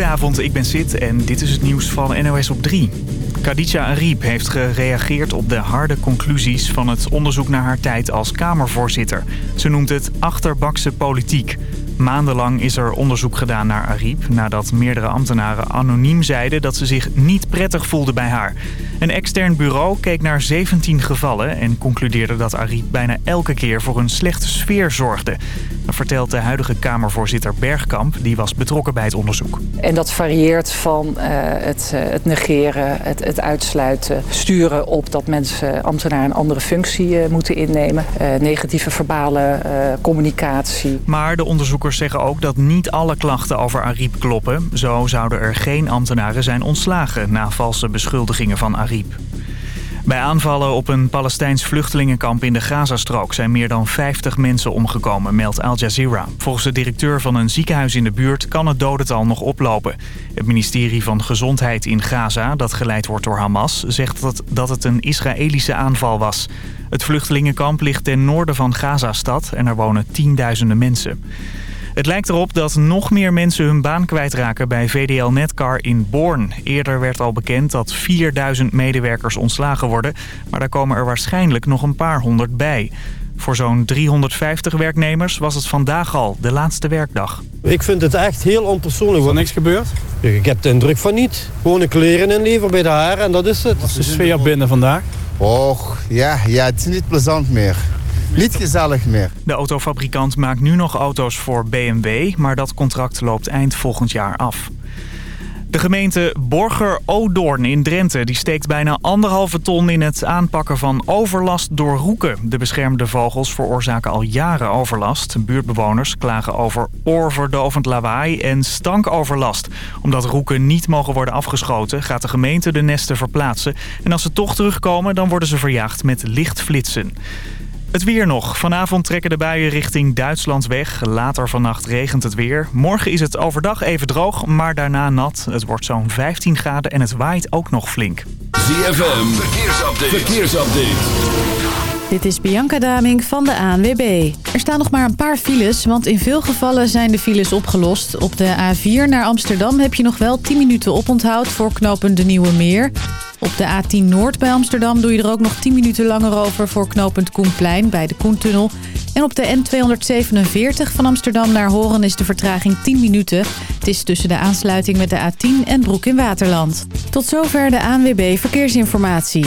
Goedenavond, ik ben Sid en dit is het nieuws van NOS op 3. Khadija Ariep heeft gereageerd op de harde conclusies van het onderzoek naar haar tijd als Kamervoorzitter. Ze noemt het achterbakse politiek. Maandenlang is er onderzoek gedaan naar Ariep... nadat meerdere ambtenaren anoniem zeiden dat ze zich niet prettig voelden bij haar. Een extern bureau keek naar 17 gevallen... en concludeerde dat Ariep bijna elke keer voor een slechte sfeer zorgde. Dat vertelt de huidige Kamervoorzitter Bergkamp... die was betrokken bij het onderzoek. En dat varieert van uh, het, uh, het, negeren, het, het, uitsluiten... sturen op dat mensen, ambtenaren een andere functie uh, moeten innemen... negatieve verbale communicatie. Maar de onderzoekers zeggen ook dat niet alle klachten over Ariep kloppen. Zo zouden er geen ambtenaren zijn ontslagen na valse beschuldigingen van Ariep. Bij aanvallen op een Palestijns vluchtelingenkamp in de Gazastrook zijn meer dan 50 mensen omgekomen, meldt Al Jazeera. Volgens de directeur van een ziekenhuis in de buurt kan het dodental nog oplopen. Het ministerie van Gezondheid in Gaza, dat geleid wordt door Hamas, zegt dat, dat het een Israëlische aanval was. Het vluchtelingenkamp ligt ten noorden van Gazastad en er wonen tienduizenden mensen. Het lijkt erop dat nog meer mensen hun baan kwijtraken bij VDL Netcar in Born. Eerder werd al bekend dat 4000 medewerkers ontslagen worden, maar daar komen er waarschijnlijk nog een paar honderd bij. Voor zo'n 350 werknemers was het vandaag al de laatste werkdag. Ik vind het echt heel onpersoonlijk. Is er niks gebeurd? Ik heb de indruk van niet. Gewoon een kleren inleveren bij de haren en dat is het. Wat is de sfeer binnen vandaag? Och, ja, ja, het is niet plezant meer niet gezellig meer. De autofabrikant maakt nu nog auto's voor BMW, maar dat contract loopt eind volgend jaar af. De gemeente Borger-Odoorn in Drenthe die steekt bijna anderhalve ton in het aanpakken van overlast door roeken. De beschermde vogels veroorzaken al jaren overlast. Buurtbewoners klagen over oorverdovend lawaai en stankoverlast. Omdat roeken niet mogen worden afgeschoten gaat de gemeente de nesten verplaatsen. En als ze toch terugkomen dan worden ze verjaagd met lichtflitsen. Het weer nog. Vanavond trekken de buien richting Duitsland weg. Later vannacht regent het weer. Morgen is het overdag even droog, maar daarna nat. Het wordt zo'n 15 graden en het waait ook nog flink. ZFM, verkeersupdate. verkeersupdate. Dit is Bianca Daming van de ANWB. Er staan nog maar een paar files, want in veel gevallen zijn de files opgelost. Op de A4 naar Amsterdam heb je nog wel 10 minuten oponthoud voor knooppunt De Nieuwe Meer... Op de A10 Noord bij Amsterdam doe je er ook nog 10 minuten langer over voor knooppunt Koenplein bij de Koentunnel. En op de N247 van Amsterdam naar Horen is de vertraging 10 minuten. Het is tussen de aansluiting met de A10 en Broek in Waterland. Tot zover de ANWB Verkeersinformatie.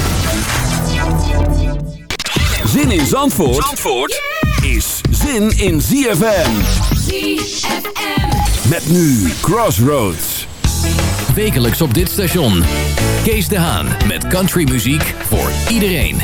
Zin in Zandvoort, Zandvoort is zin in ZFM. ZFM. Met nu Crossroads. Wekelijks op dit station. Kees de Haan met countrymuziek voor iedereen.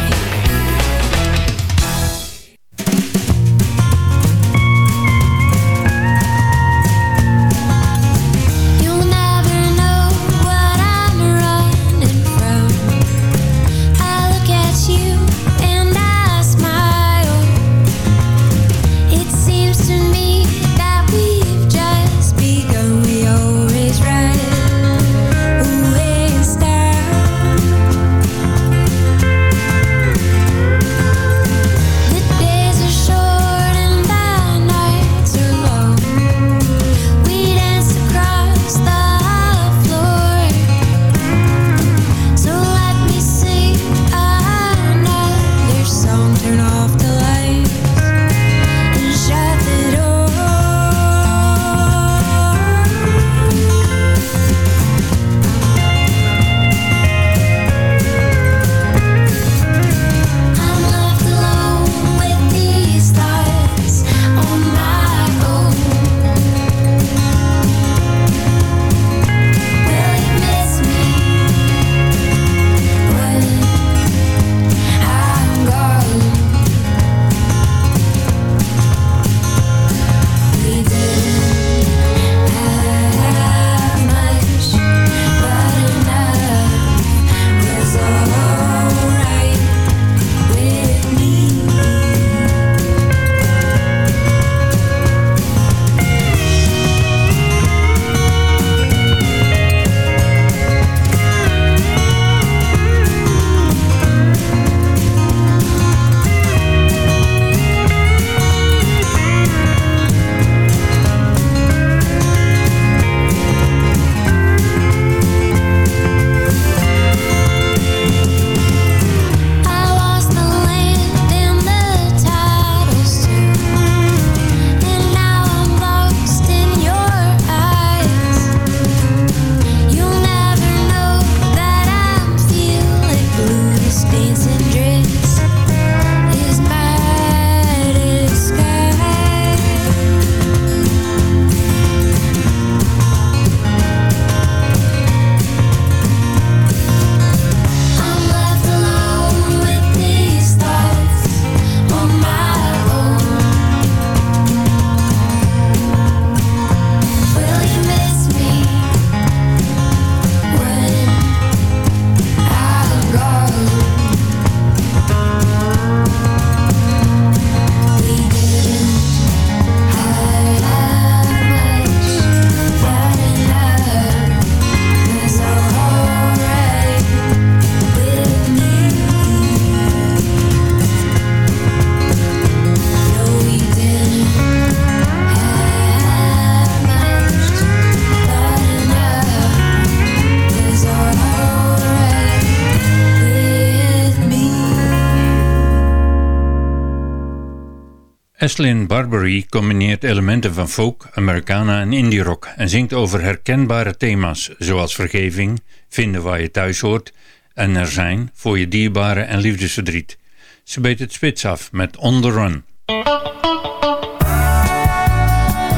Eslin Barbary combineert elementen van folk, Americana en indie rock en zingt over herkenbare thema's zoals vergeving, vinden waar je thuis hoort en er zijn voor je dierbaren en liefdesverdriet. Ze beet het spits af met On The Run.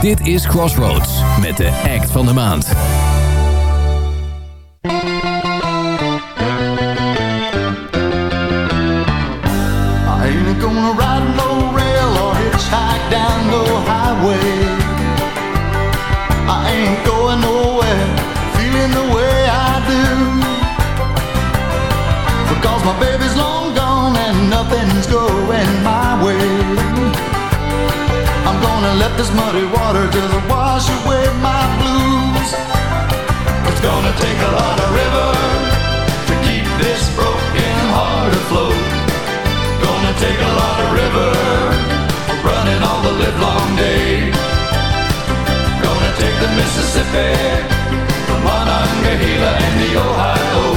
Dit is Crossroads met de act van de maand. Gonna let this muddy water just wash away my blues. It's gonna take a lot of river to keep this broken heart afloat. Gonna take a lot of river running all the live long day. Gonna take the Mississippi, the Monongahela and the Ohio.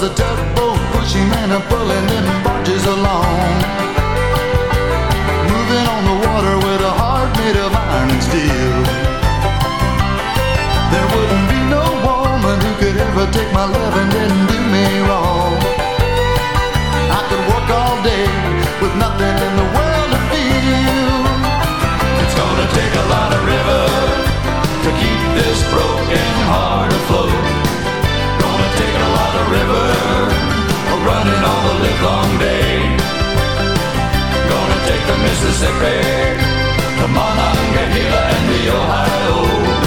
Was a tugboat pushing and a pulling them barges along. Moving on the water with a heart made of iron and steel. There wouldn't be no woman who could ever take my love running all the livelong day. Gonna take the Mississippi, the Monongahela and the Ohio.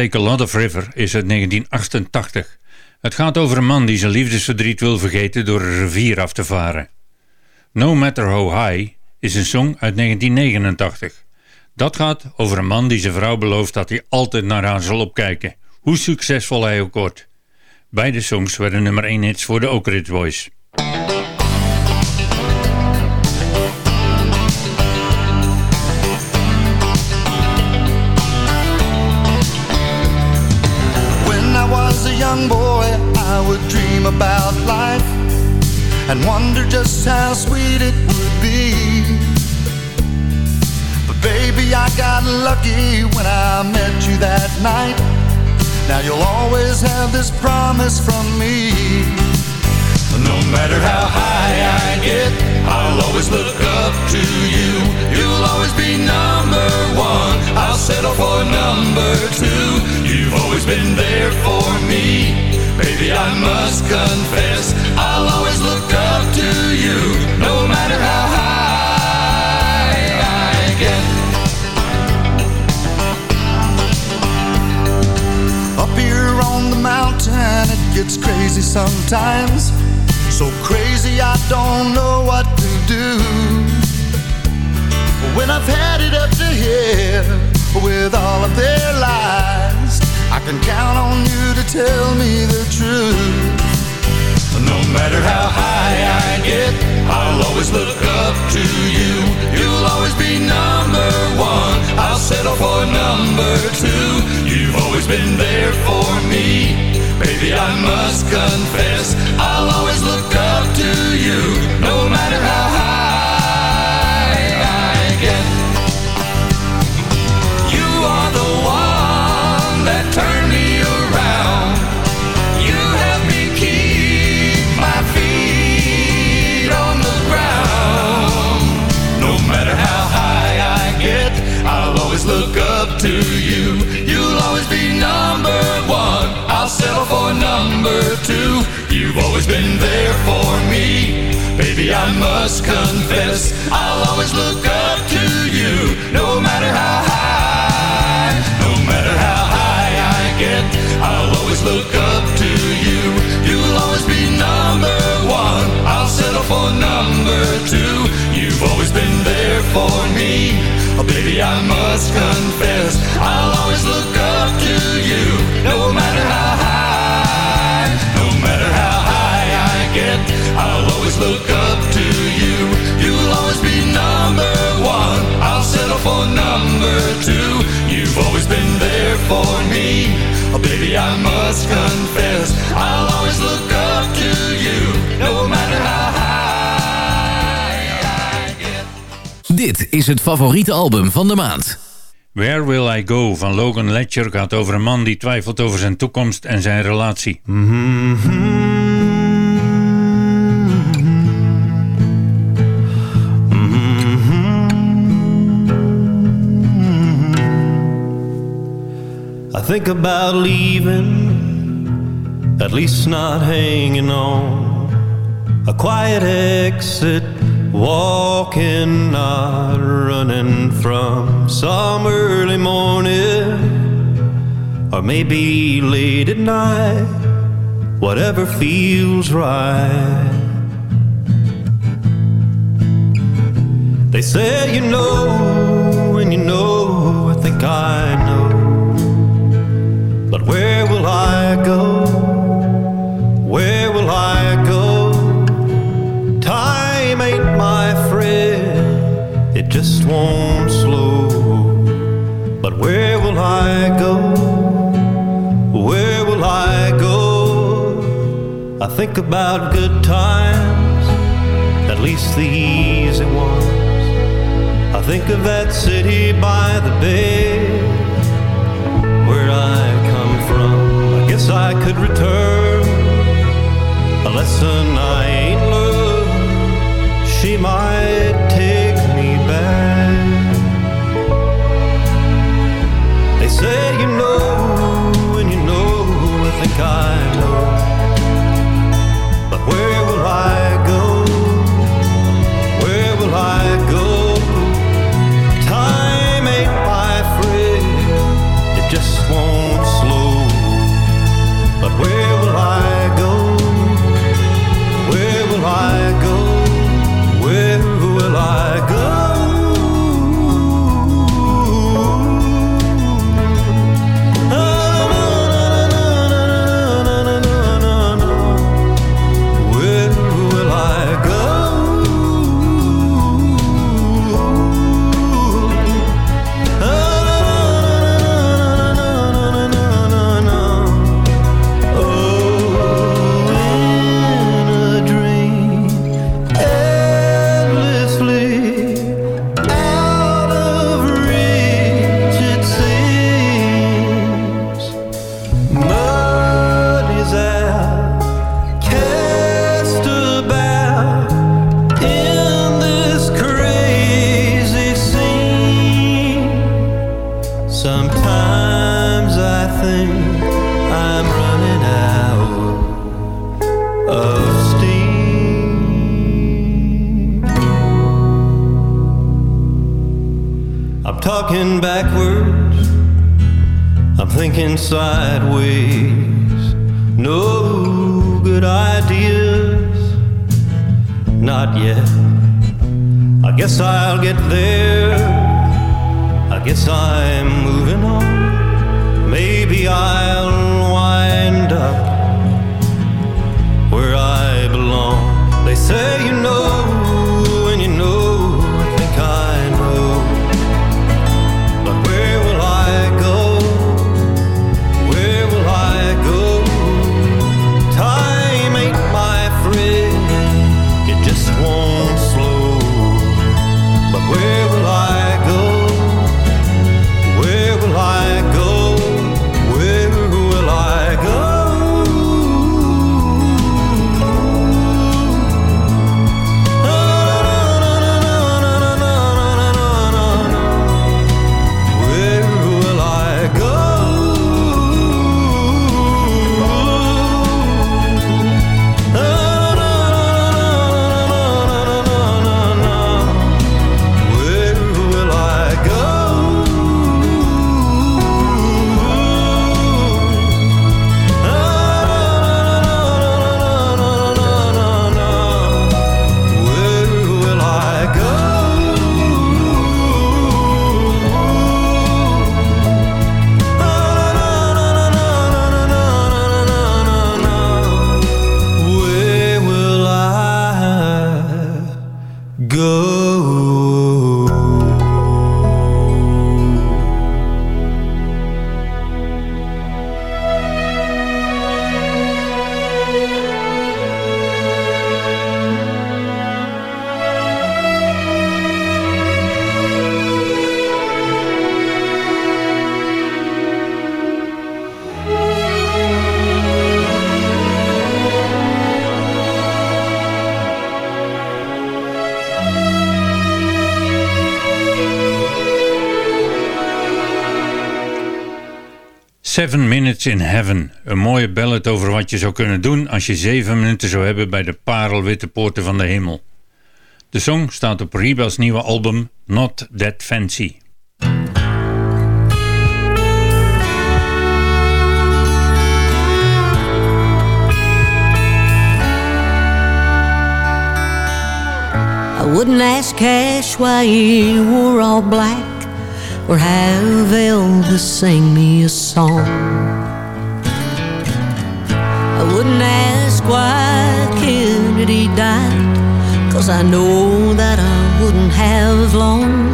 Take a Lot of River is uit 1988. Het gaat over een man die zijn liefdesverdriet wil vergeten door een rivier af te varen. No Matter How High is een song uit 1989. Dat gaat over een man die zijn vrouw belooft dat hij altijd naar haar zal opkijken, hoe succesvol hij ook wordt. Beide songs werden nummer 1 hits voor de Oak Ridge Boys. About life and wonder just how sweet it would be. But baby, I got lucky when I met you that night. Now you'll always have this promise from me. No matter how high I get, I'll always look up to you. You'll always be number one. I'll settle for number two. You've always been there must confess, I'll always look up to you. No matter how high I get. Up here on the mountain, it gets crazy sometimes. So crazy, I don't know what to do. When I've had it up to here with all of their lies, can count on you to tell me the truth. No matter how high I get, I'll always look up to you. You'll always be number one. I'll settle for number two. You've always been there for me. Baby, I must confess, I'll always look up to you. No matter how high look up to you. You'll always be number one. I'll settle for number two. You've always been there for me. Baby, I must confess, I'll always look up to you. No matter how high, no matter how high I get, I'll always look up to you. You'll always be number one. I'll settle for number two. You've always been there for me. Oh, baby, I must confess, I'll always look up to you. No matter how het favoriete album van de maand. Where Will I Go van Logan Ledger gaat over een man die twijfelt over zijn toekomst en zijn relatie. I think about leaving, at least not hanging on. A quiet exit, walking, not running from some early morning, or maybe late at night, whatever feels right. They say you know, and you know, I think I know. But where will I go? Where will I go? It just won't slow. But where will I go? Where will I go? I think about good times, at least the easy ones. I think of that city by the bay where I come from. I guess I could return a lesson I ain't learned. She might they say you know Seven Minutes in Heaven. Een mooie ballad over wat je zou kunnen doen als je zeven minuten zou hebben bij de parelwitte poorten van de hemel. De song staat op Reba's nieuwe album Not That Fancy. I wouldn't ask Cash why he all black or have Elvis sing me a song. I wouldn't ask why Kennedy died, cause I know that I wouldn't have long.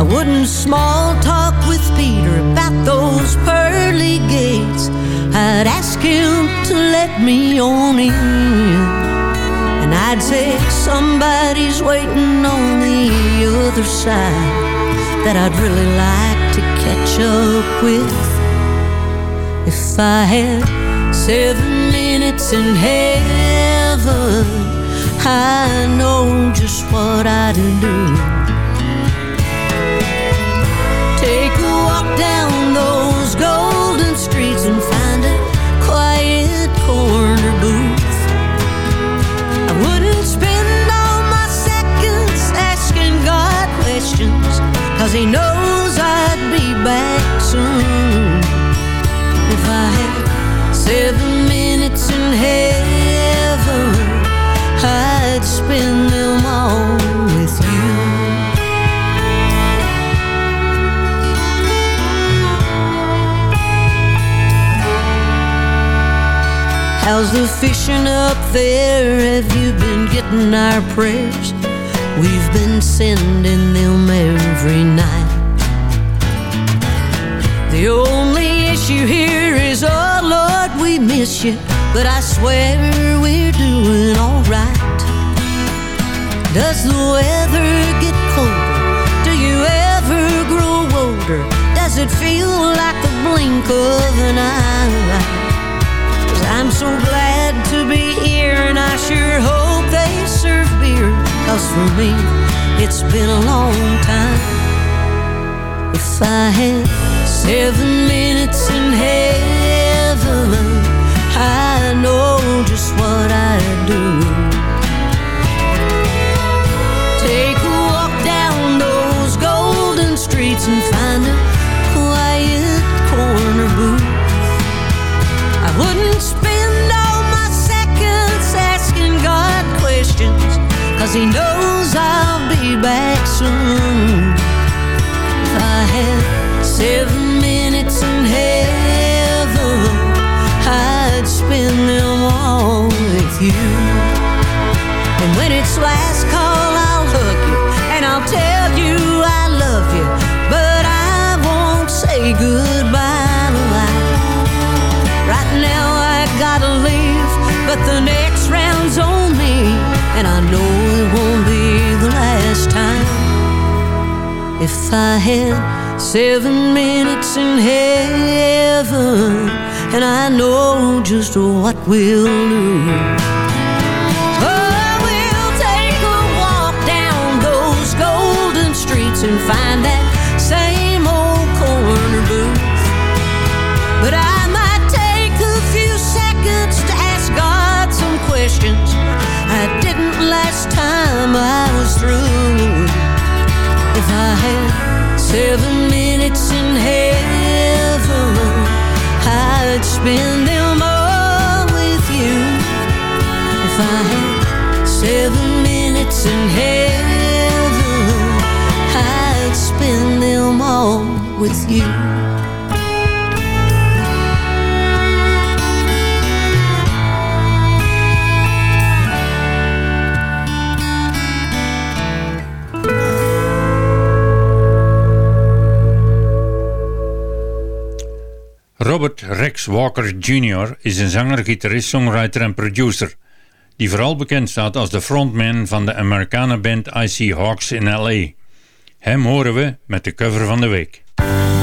I wouldn't small talk with Peter about those pearly gates. I'd ask him to let me on in. And I'd say somebody's waiting on the other side that I'd really like to catch up with. If I had seven minutes in heaven, I know just what I'd do. Heaven, I'd spend them all with you. How's the fishing up there? Have you been getting our prayers? We've been sending them every night. The only issue here is, oh Lord, we miss you. But I swear we're doing alright. Does the weather get colder? Do you ever grow older? Does it feel like the blink of an eye? Cause I'm so glad to be here and I sure hope they serve beer Cause for me it's been a long time If I had seven minutes in heaven I know just what I'd do Take a walk down those golden streets and find a quiet corner booth I wouldn't spend all my seconds asking God questions, cause He knows I'll be back soon. If I had seven with you. And when it's last call, I'll hug you and I'll tell you I love you, but I won't say goodbye. Right now I gotta leave, but the next round's on me, and I know it won't be the last time. If I had seven minutes in heaven, and I know just what we'll do. Find that same old corner booth. But I might take a few seconds to ask God some questions I didn't last time I was through. If I had seven minutes in heaven, I'd spend them all with you. If I had seven minutes in heaven, with you. Robert Rex Walker Jr. is een zanger, gitarist, songwriter en producer, die vooral bekend staat als de frontman van de Americana-band I See Hawks in L.A. Hem horen we met de cover van de week. Well,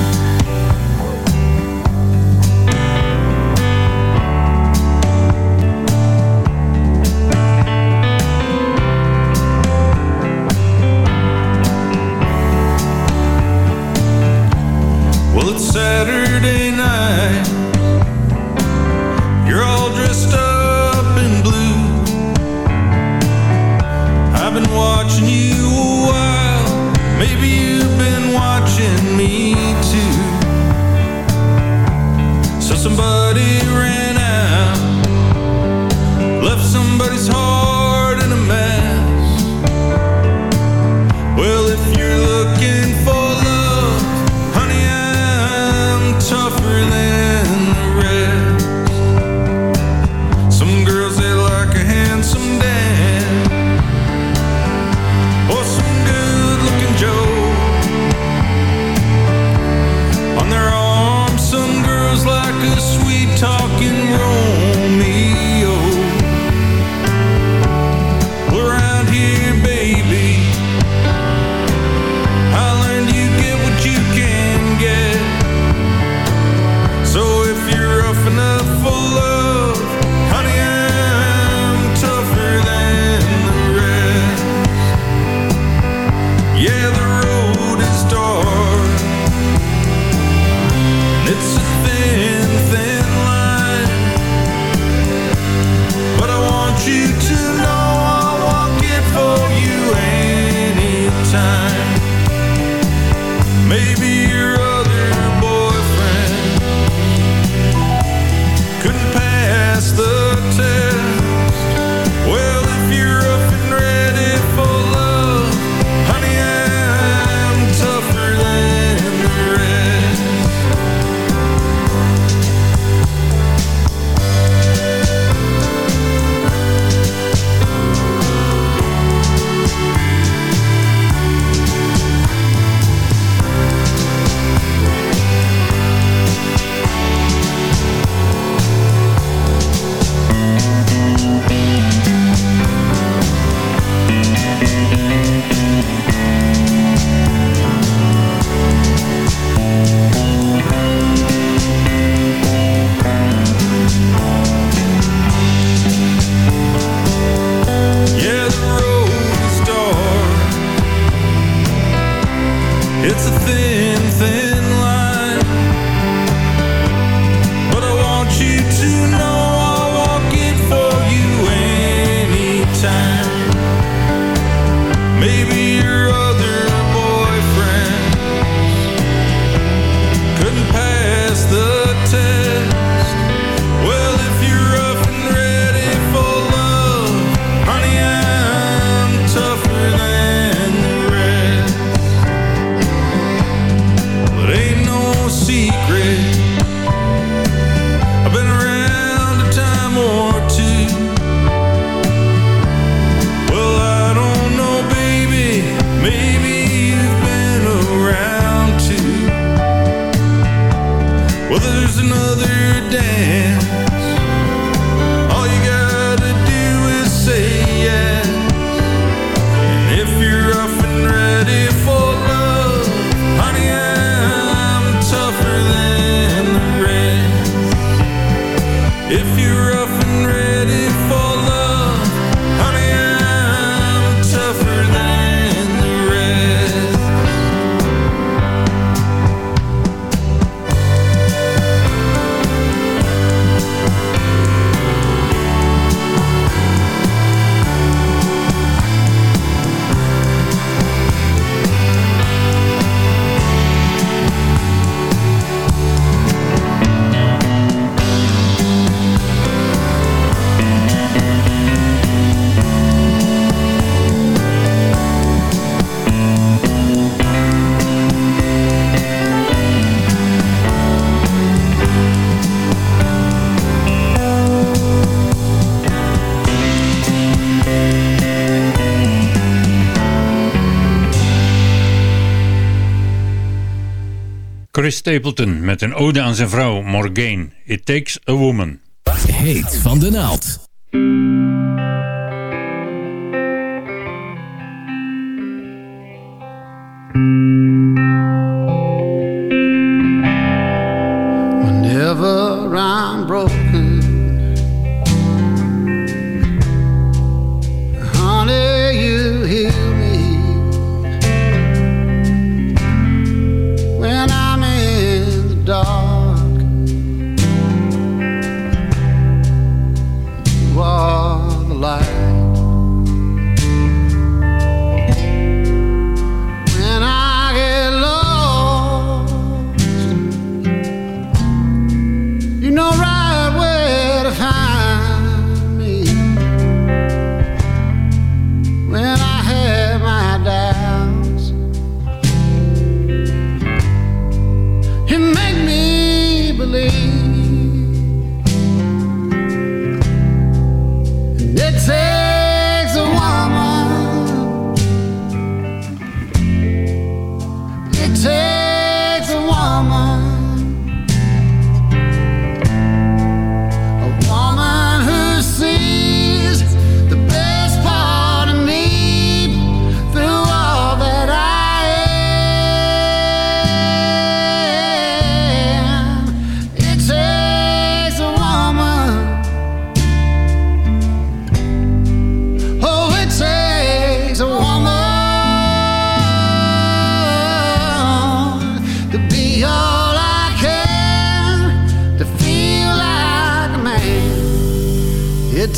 it's a thin, thin line. Chris Stapleton met een ode aan zijn vrouw Morgane. It Takes a Woman. Heet van de naald. Whenever I'm broken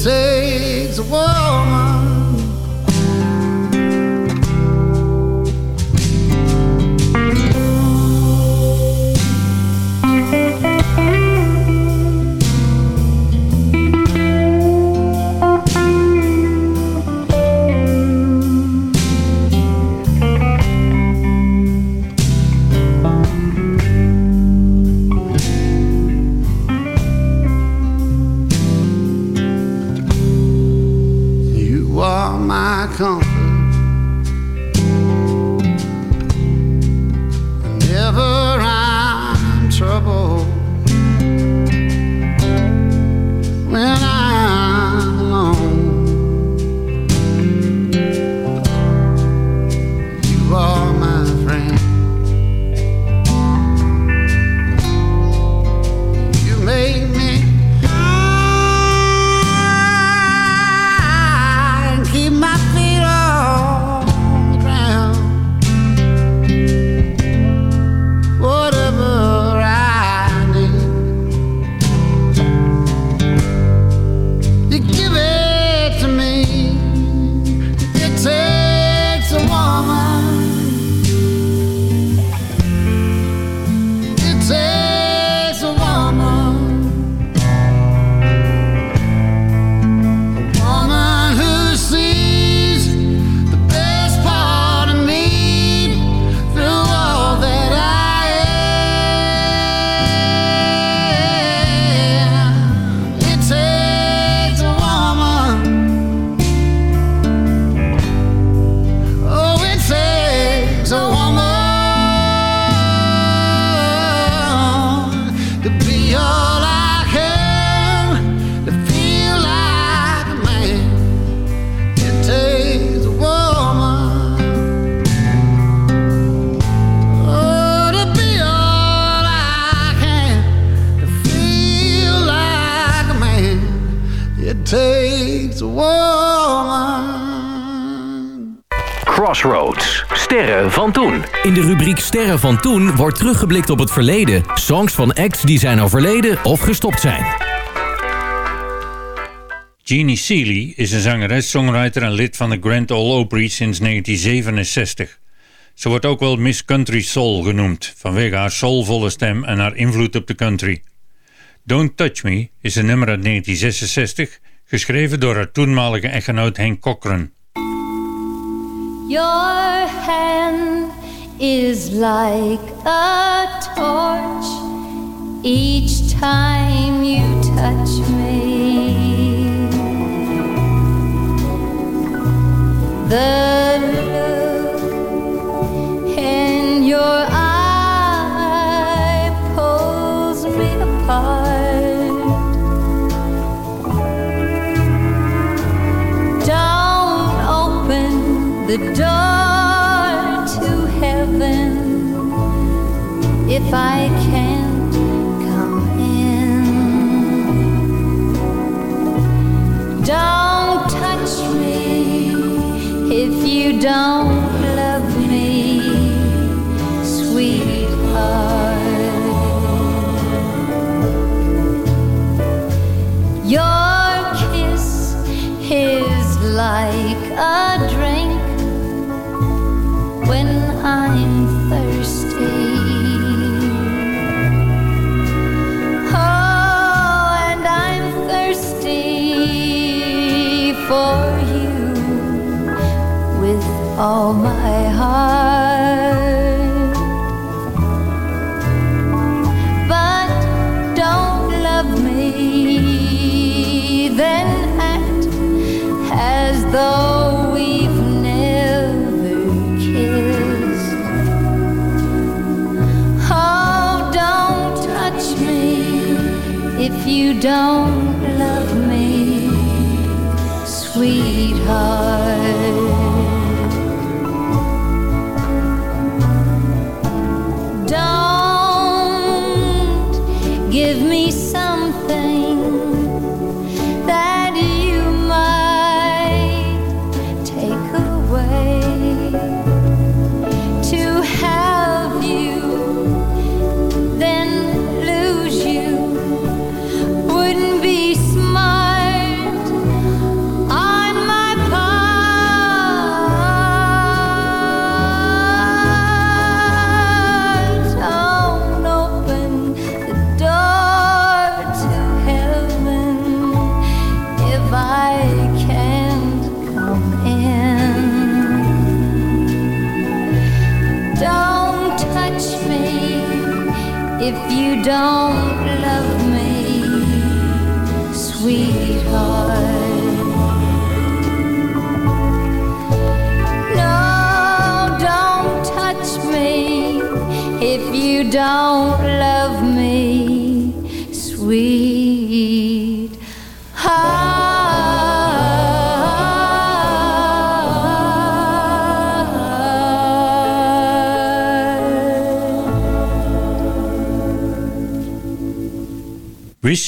takes a In de rubriek Sterren van toen wordt teruggeblikt op het verleden. Songs van acts die zijn overleden of gestopt zijn. Jeannie Seeley is een zangeres, songwriter en lid van de Grand Ole Opry sinds 1967. Ze wordt ook wel Miss Country Soul genoemd, vanwege haar soulvolle stem en haar invloed op de country. Don't Touch Me is een nummer uit 1966, geschreven door haar toenmalige echtgenoot Hank Cochran. Your hand is like a torch each time you touch me. The look in your eye pulls me apart. Don't open the door if I can't come in. Don't touch me if you don't all my heart. But don't love me, then act as though we've never kissed. Oh, don't touch me if you don't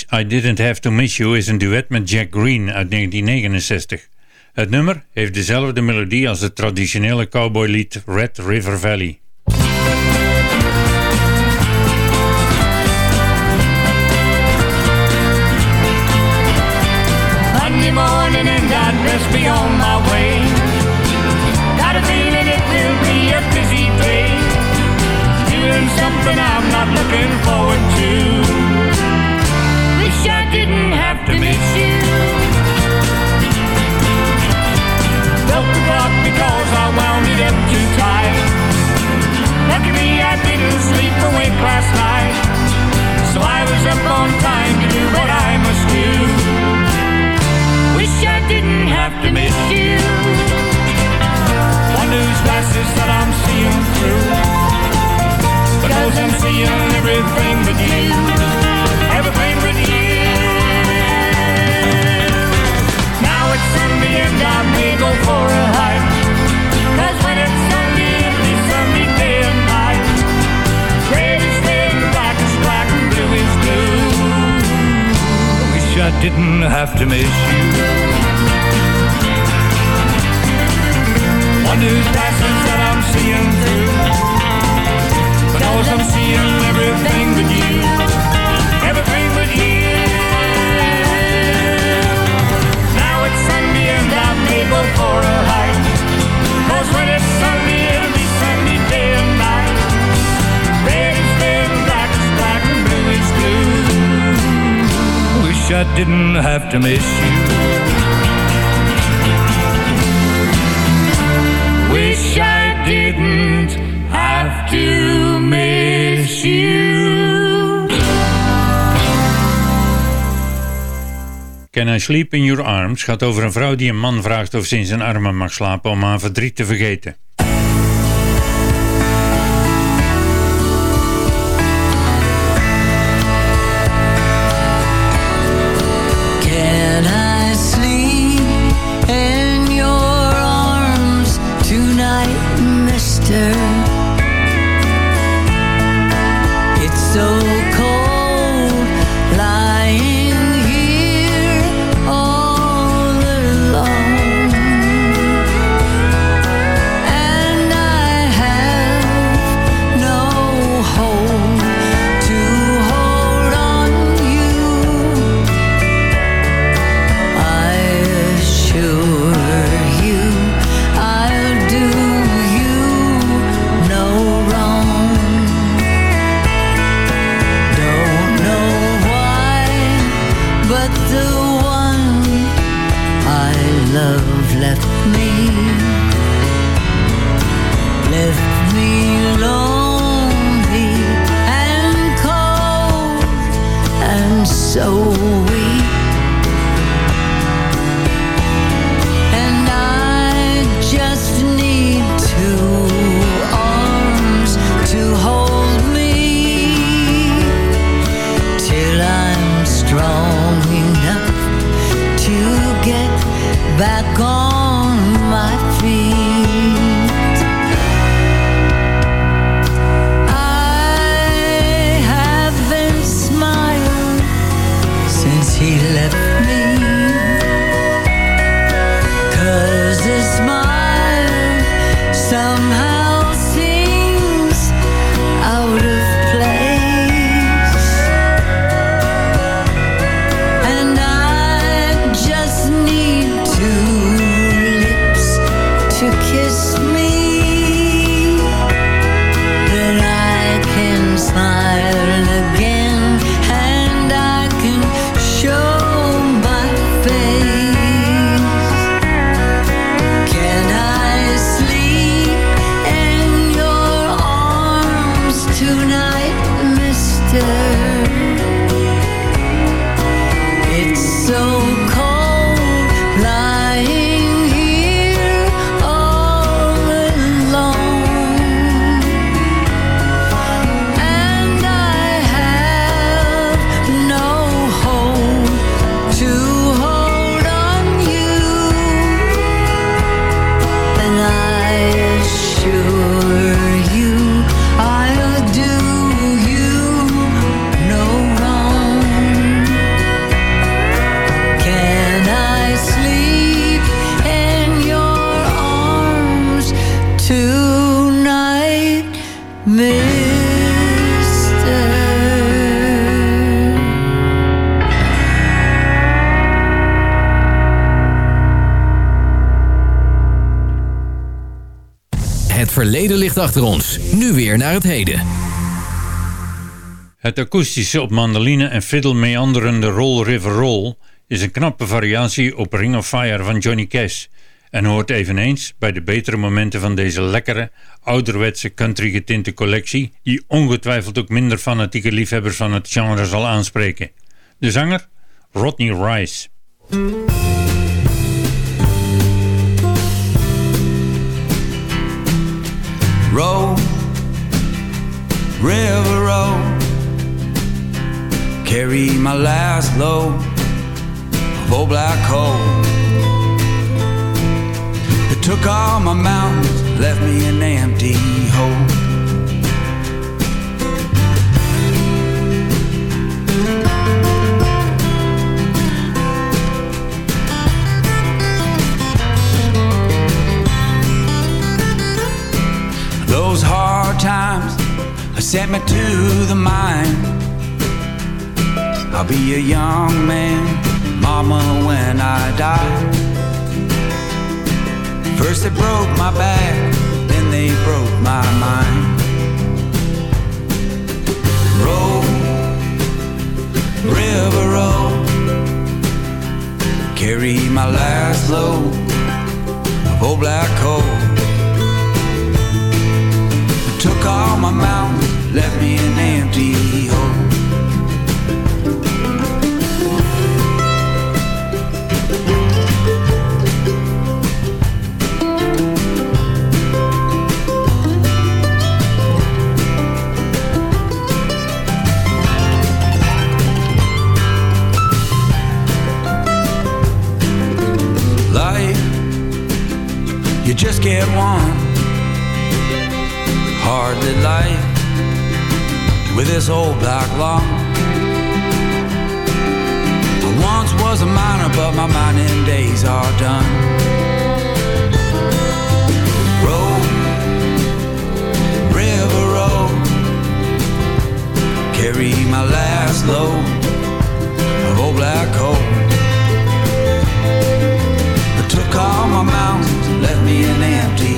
I Didn't Have To Miss You is een duet met Jack Green uit 1969. Het nummer heeft dezelfde melodie als het traditionele cowboylied Red River Valley. Morning and on my. Seeing everything but you. Everything but you. Now it's Sunday and I may go for a hike. Cause when it's Sunday, it'll be Sunday day and night. Is red black is black and blue is blue. Wish I didn't have to miss you. One didn't have to miss you. Wish I didn't have to miss you. Can I Sleep in Your Arms gaat over een vrouw die een man vraagt of ze in zijn armen mag slapen om haar verdriet te vergeten. Verleden ligt achter ons. Nu weer naar het heden. Het akoestische op mandoline en fiddle meanderende Roll River Roll is een knappe variatie op Ring of Fire van Johnny Cash en hoort eveneens bij de betere momenten van deze lekkere, ouderwetse country getinte collectie die ongetwijfeld ook minder fanatieke liefhebbers van het genre zal aanspreken. De zanger? Rodney Rice. Roll, river road, carry my last load of old black coal. It took all my mountains, left me an empty hole. Those hard times sent me to the mine. I'll be a young man, mama, when I die. First they broke my back, then they broke my mind. Roll, river roll, carry my last load of old black coal. Took all my mountains, left me an empty hole. Life, you just get one with this old black law. I once was a miner, but my mining days are done. Roll, river roll, carry my last load of old black coal. I took all my mountains, and left me an empty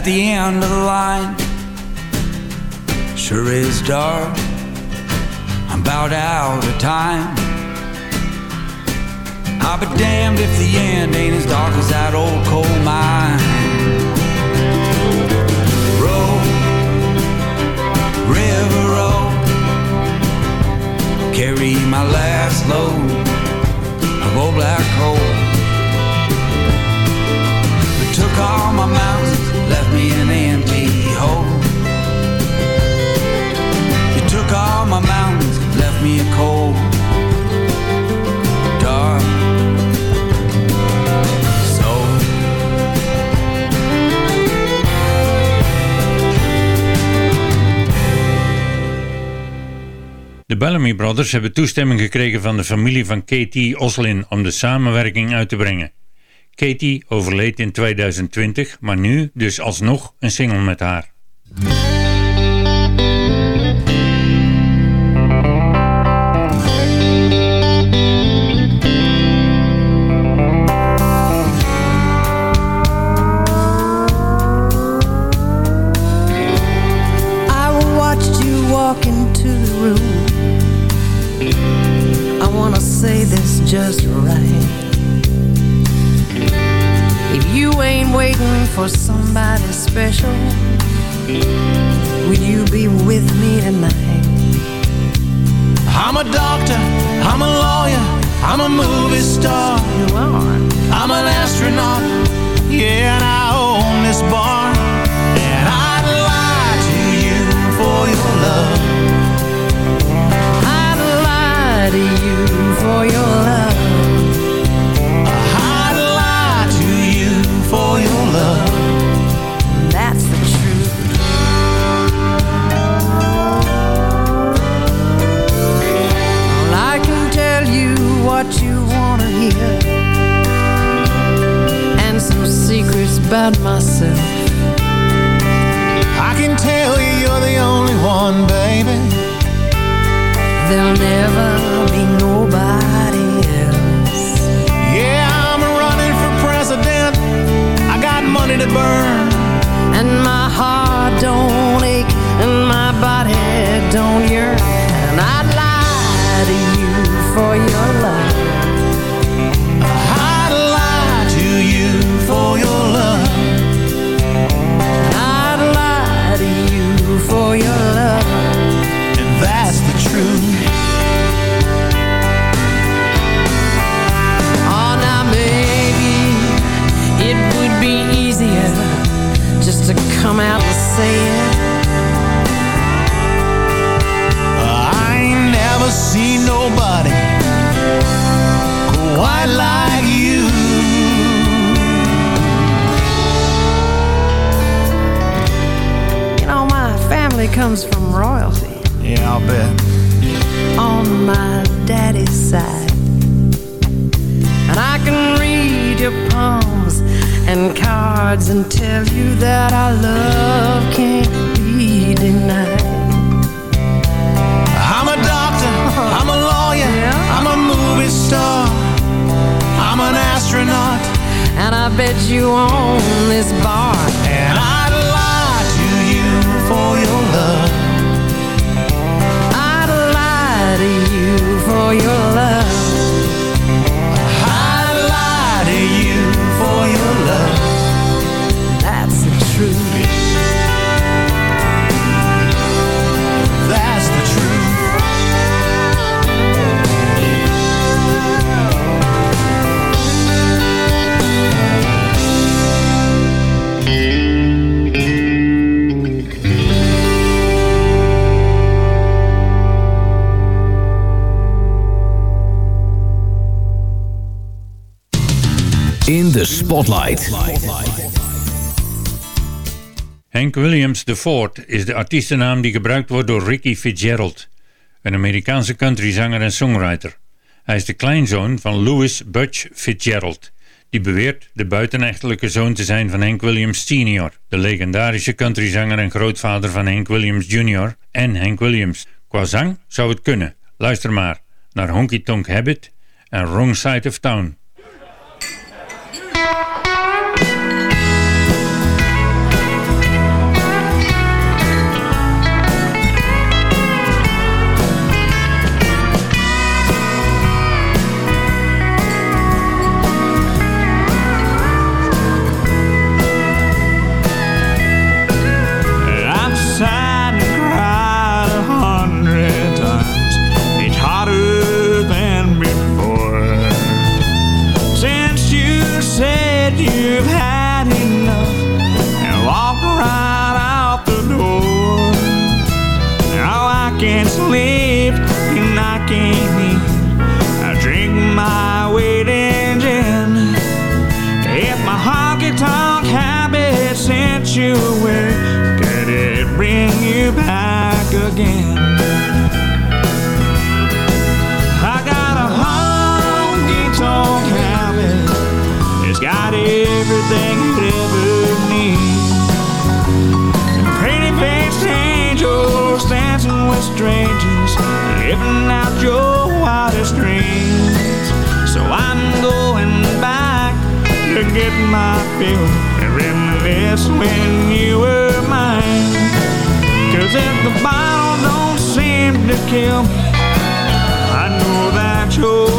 at the end of the line. Sure is dark. I'm about out of time. I'll be damned if the end ain't as dark as that old coal mine. Roll, river roll, carry my last load of old black coal. It took all my mountains, me a cold, dark. De Bellamy Brothers hebben toestemming gekregen van de familie van Katie Oslin om de samenwerking uit te brengen. Katie overleed in 2020, maar nu dus alsnog een single met haar. Just right. If you ain't waiting for somebody special, will you be with me tonight? I'm a doctor, I'm a lawyer, I'm a movie star. You are. I'm an astronaut, yeah, and I own this bar. And I'd lie to you for your love. I'd lie to you for your love. For your love. That's the truth. Well, I can tell you what you wanna hear, and some secrets about myself. I can tell you you're the only one, baby. There'll never be nobody money to burn. And In de Spotlight. Hank Williams IV is de artiestennaam die gebruikt wordt door Ricky Fitzgerald, een Amerikaanse countryzanger en songwriter. Hij is de kleinzoon van Louis Butch Fitzgerald, die beweert de buitenechtelijke zoon te zijn van Hank Williams Sr., de legendarische countryzanger en grootvader van Hank Williams Jr. en Hank Williams. Qua zang zou het kunnen. Luister maar naar Honky Tonk Habit en Wrong Side of Town. Everything you'd ever need. Pretty faced angels dancing with strangers, living out your wildest dreams. So I'm going back to get my fill and reminisce when you were mine. Cause if the bottle don't seem to kill me, I know that your memory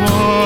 more.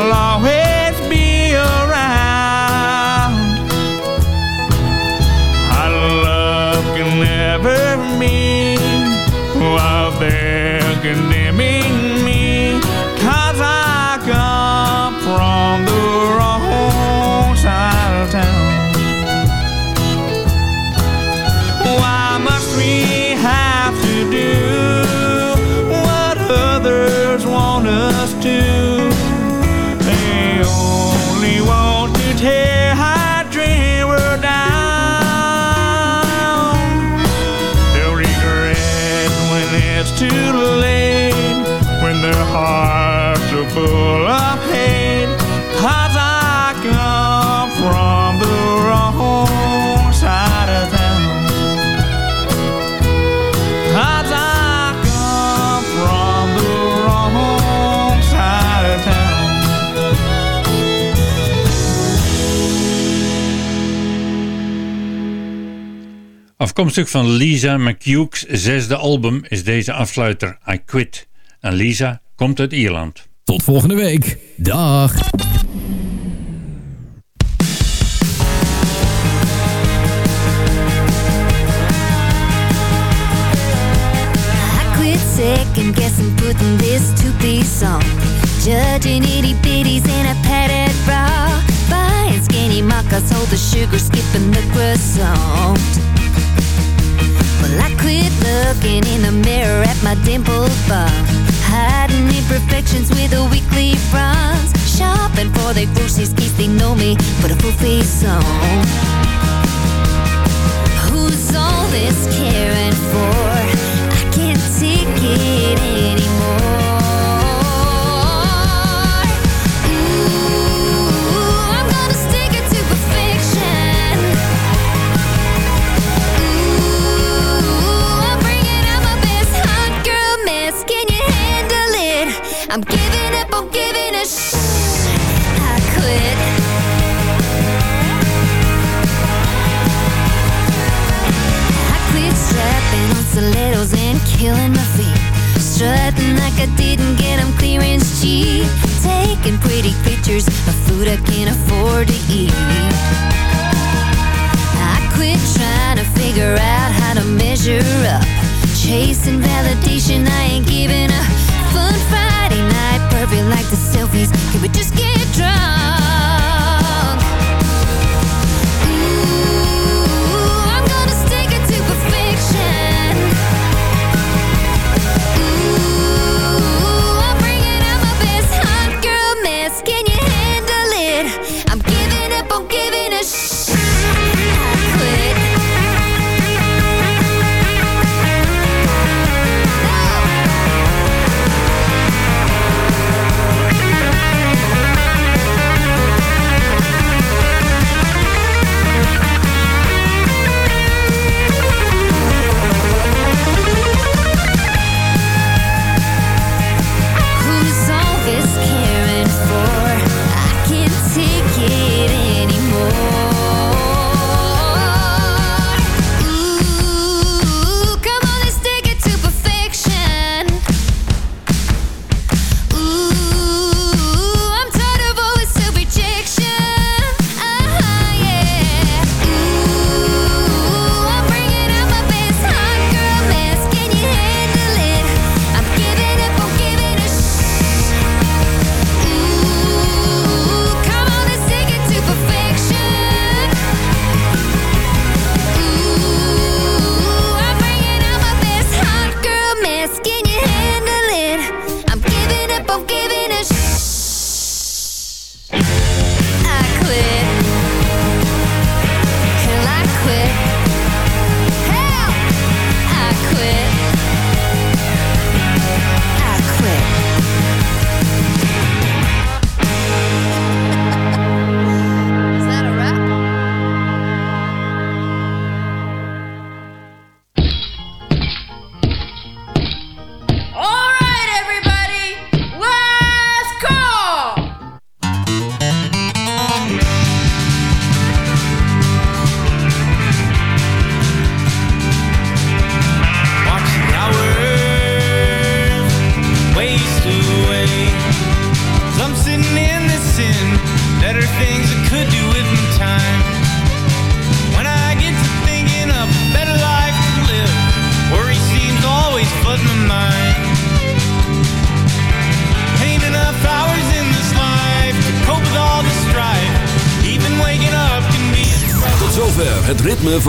Afkomstig van Lisa McHugh's zesde album is deze afsluiter I Quit. En Lisa komt uit Ierland. Tot volgende week. Dag. second guessing putting this two-piece on Judging itty-bitties in a padded bra Buying skinny mockers, hold the sugar, skipping the croissant Well, I quit looking in the mirror at my dimpled bum. Hiding imperfections with a weekly bronze. Shopping for their groceries, case they know me, but a full face on. pictures of food I can't afford to eat. I quit trying to figure out how to measure up. Chasing validation, I ain't giving up. Fun Friday night, perfect like the selfies. Can we just get